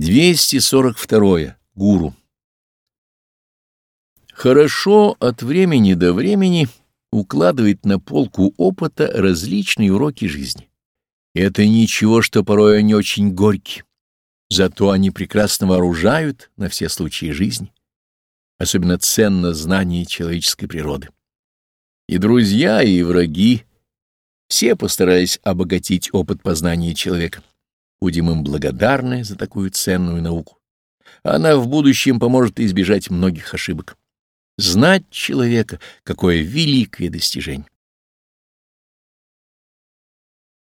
242. Гуру. Хорошо от времени до времени укладывать на полку опыта различные уроки жизни. Это ничего, что порой они очень горькие. Зато они прекрасно вооружают на все случаи жизни. Особенно ценно знание человеческой природы. И друзья, и враги все постарались обогатить опыт познания человека. Будем им благодарны за такую ценную науку. Она в будущем поможет избежать многих ошибок. Знать человека — какое великое достижение.